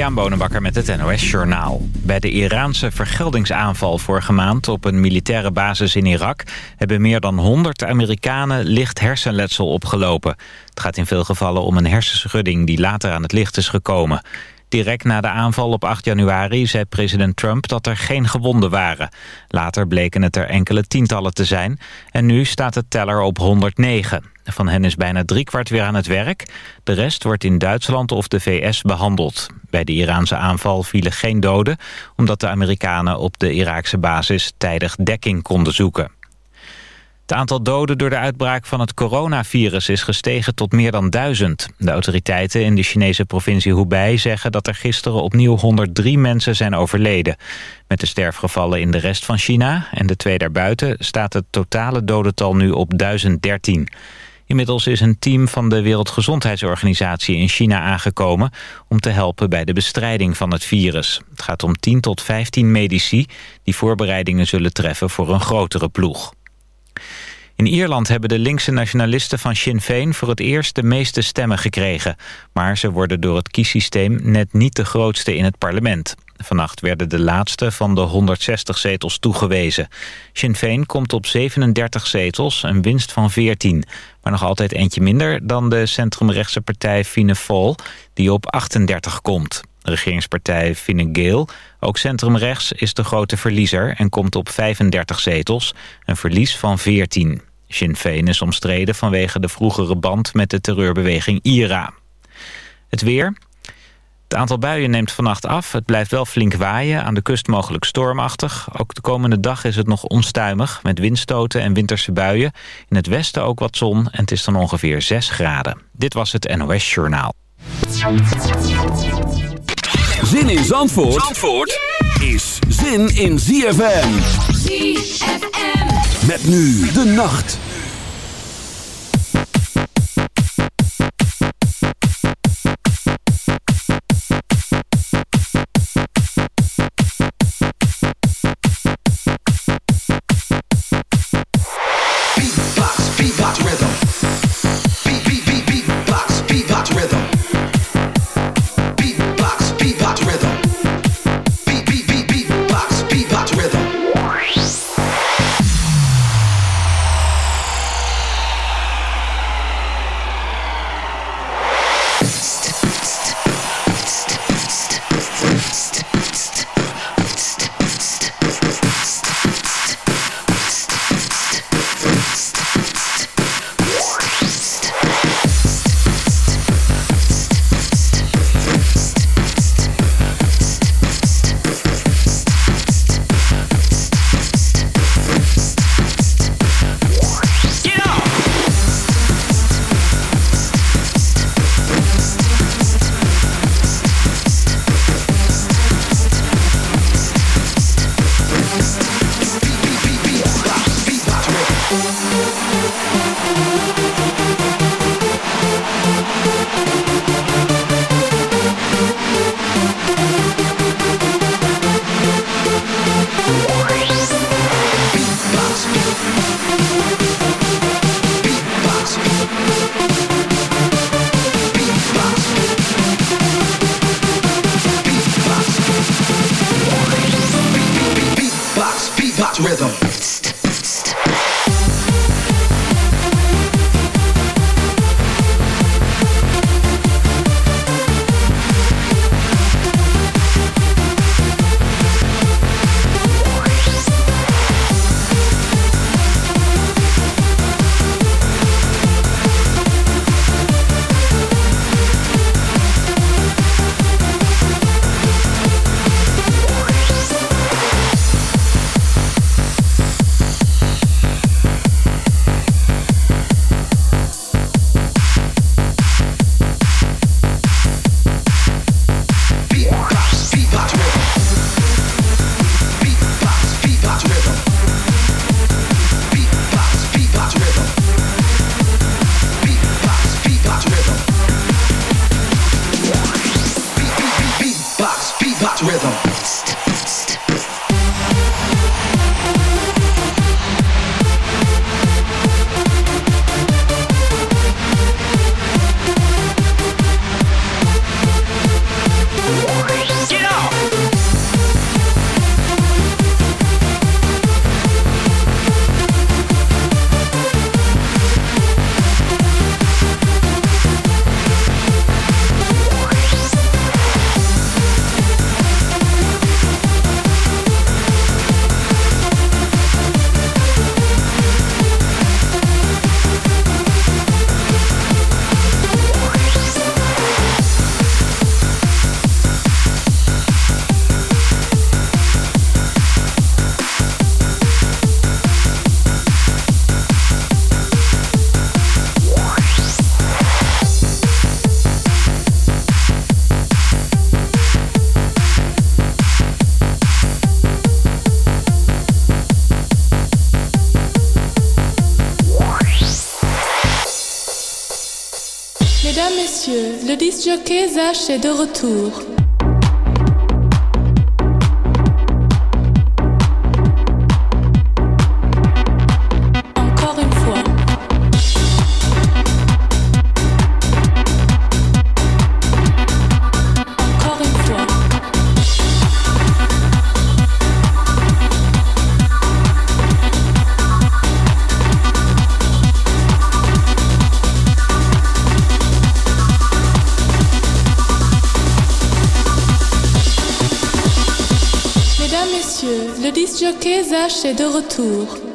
Christian Bonenbakker met het NOS Journaal. Bij de Iraanse vergeldingsaanval vorige maand op een militaire basis in Irak... hebben meer dan 100 Amerikanen licht hersenletsel opgelopen. Het gaat in veel gevallen om een hersenschudding die later aan het licht is gekomen. Direct na de aanval op 8 januari zei president Trump dat er geen gewonden waren. Later bleken het er enkele tientallen te zijn en nu staat de teller op 109. Van hen is bijna driekwart weer aan het werk. De rest wordt in Duitsland of de VS behandeld. Bij de Iraanse aanval vielen geen doden... omdat de Amerikanen op de Iraakse basis tijdig dekking konden zoeken. Het aantal doden door de uitbraak van het coronavirus is gestegen tot meer dan duizend. De autoriteiten in de Chinese provincie Hubei zeggen dat er gisteren opnieuw 103 mensen zijn overleden. Met de sterfgevallen in de rest van China en de twee daarbuiten staat het totale dodental nu op 1013. Inmiddels is een team van de Wereldgezondheidsorganisatie in China aangekomen... om te helpen bij de bestrijding van het virus. Het gaat om 10 tot 15 medici die voorbereidingen zullen treffen voor een grotere ploeg. In Ierland hebben de linkse nationalisten van Sinn Féin voor het eerst de meeste stemmen gekregen. Maar ze worden door het kiessysteem net niet de grootste in het parlement. Vannacht werden de laatste van de 160 zetels toegewezen. Sinn Féin komt op 37 zetels, een winst van 14. Maar nog altijd eentje minder dan de centrumrechtse partij Fine die op 38 komt. De regeringspartij Fine Gael, ook centrumrechts, is de grote verliezer... en komt op 35 zetels, een verlies van 14. Sinn Féin is omstreden vanwege de vroegere band met de terreurbeweging IRA. Het weer... Het aantal buien neemt vannacht af. Het blijft wel flink waaien, aan de kust mogelijk stormachtig. Ook de komende dag is het nog onstuimig, met windstoten en winterse buien. In het westen ook wat zon en het is dan ongeveer 6 graden. Dit was het NOS Journaal. Zin in Zandvoort, Zandvoort is zin in ZFM. ZFM. Met nu de nacht. rhythm. Disc jockey Zach est de retour. Zach est de retour.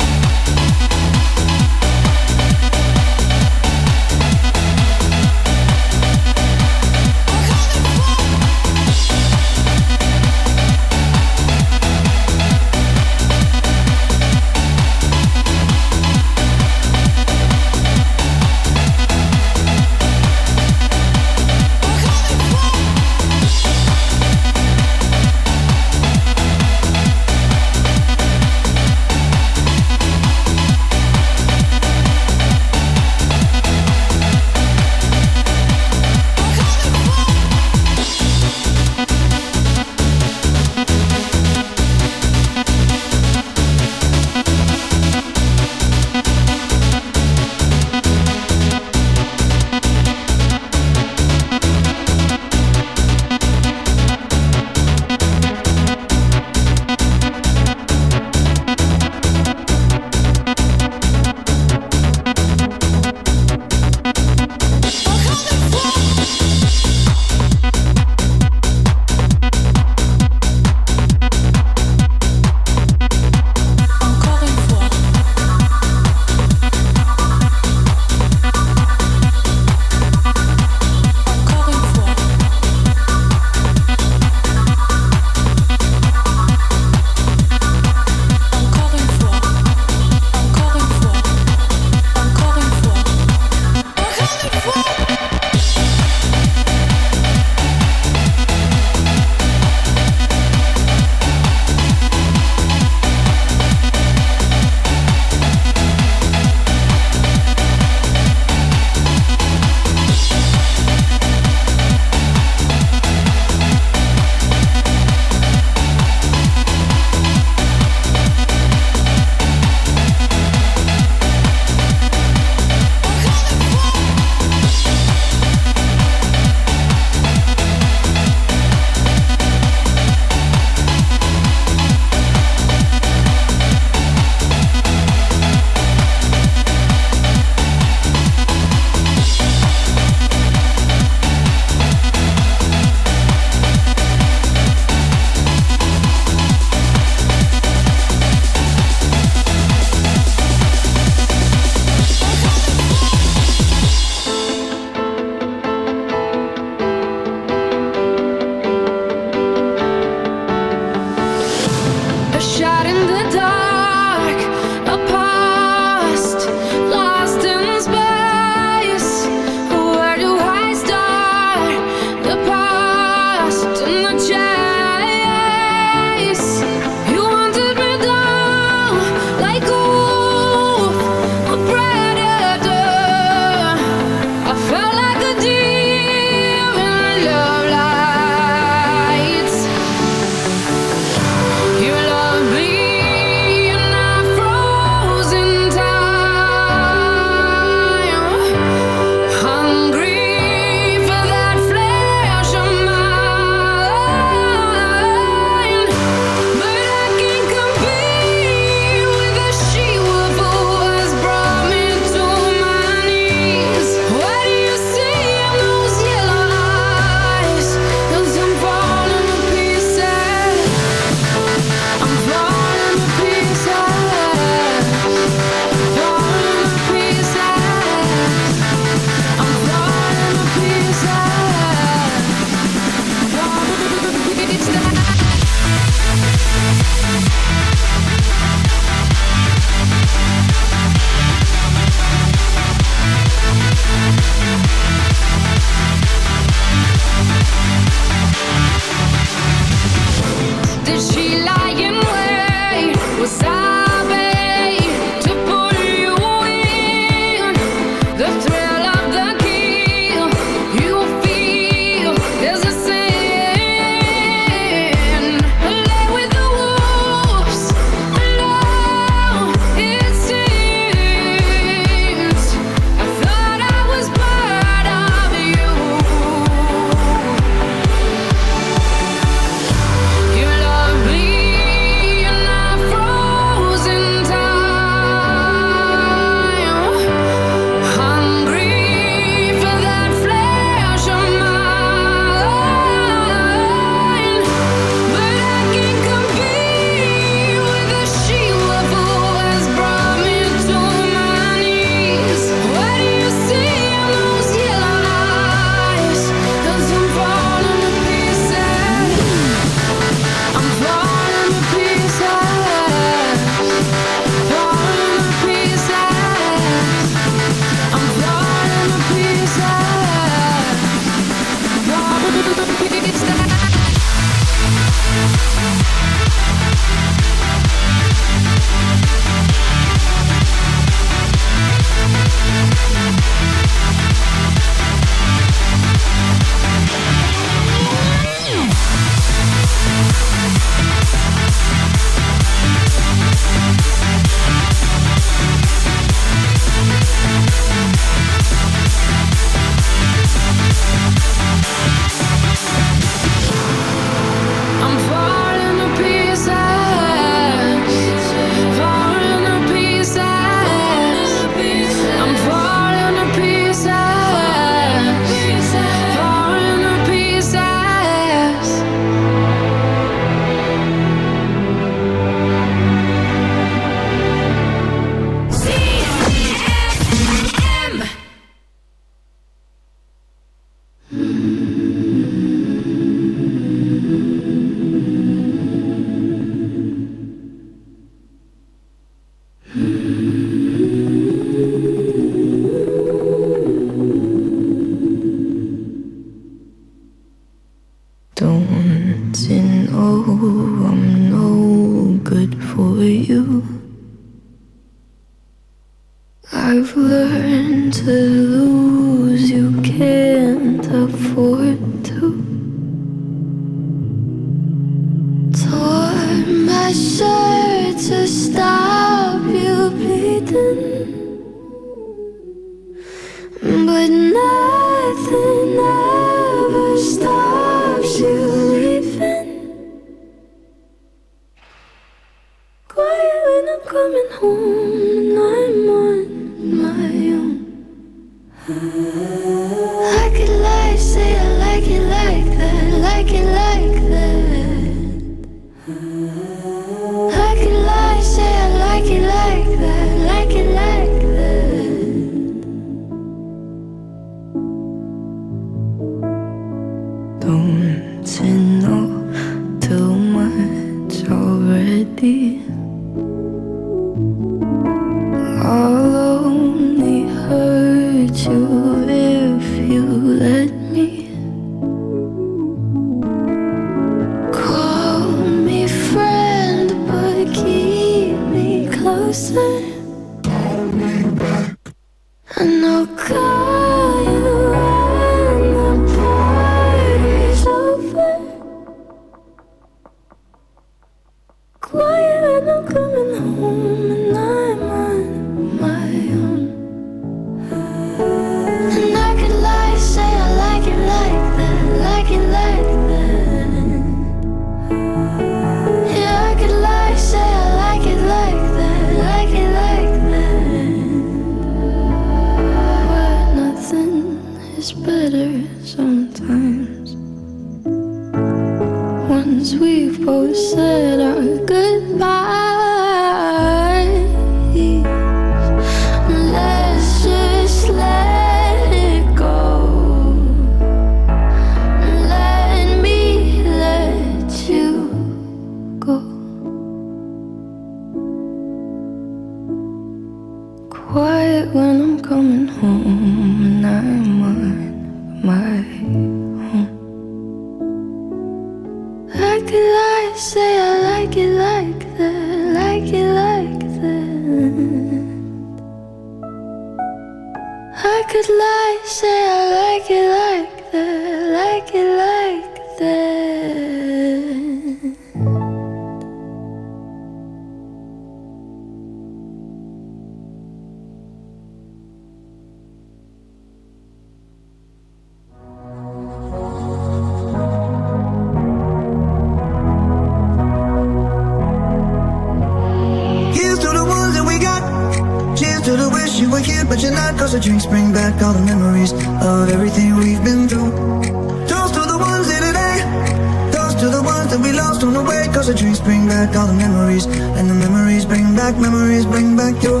dreams bring back all the memories And the memories bring back, memories bring back you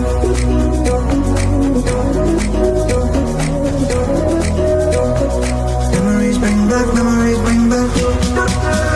Memories bring back, memories bring back you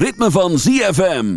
ritme van ZFM.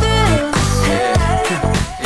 Yeah.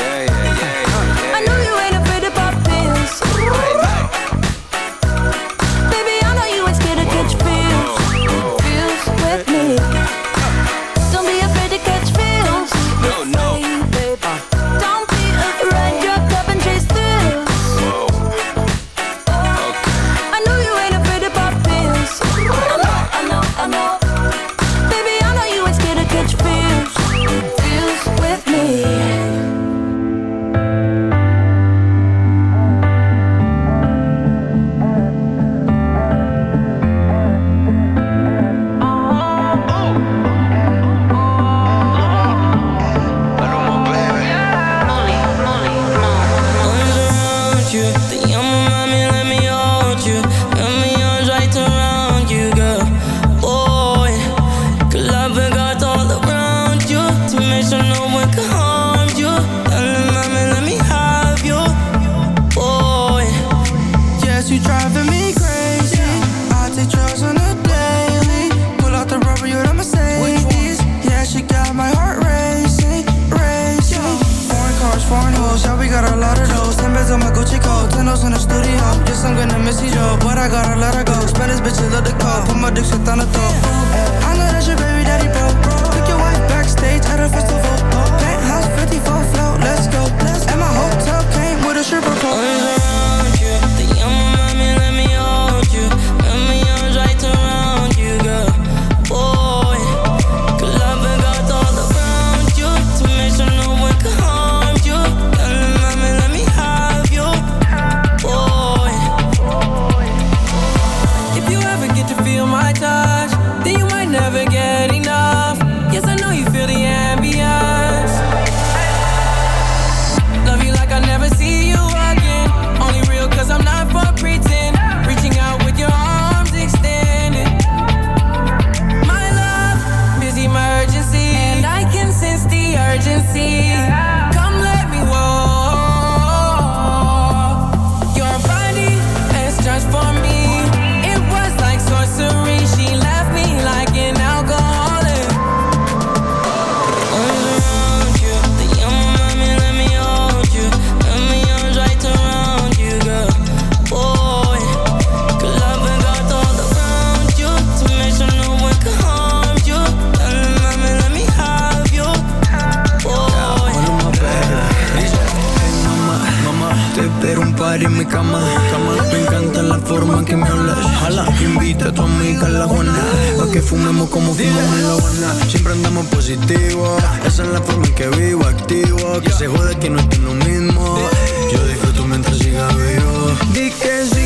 Coat, in the studio. Yes, I'm gonna miss you, Joe, but I gotta let her go. Spanish bitches love the call, put my dick shit on the throat. I know that's your baby daddy, bro. Took your wife backstage at a festival. Penthouse 54 float, let's go. And my hotel came with a stripper pole. Cama. Me encanta la forma que me hablas. Jala, invita a tu amiga a la Juana, pa' que fumemos como fumamos en la Habana. Siempre andamos positivo, esa es la forma en que vivo, activo. Que se jode que no estoy lo mismo. Yo disfruto mientras siga vivo. Di que sí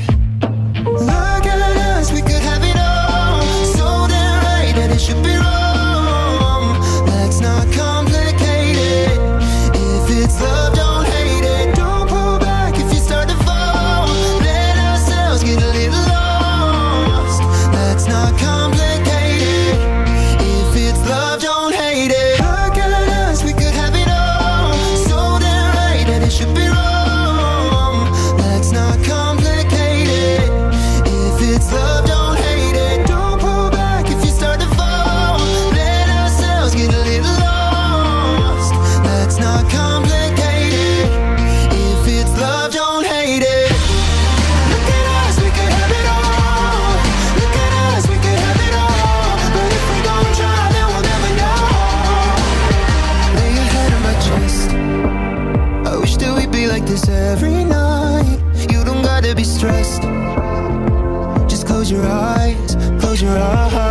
Love.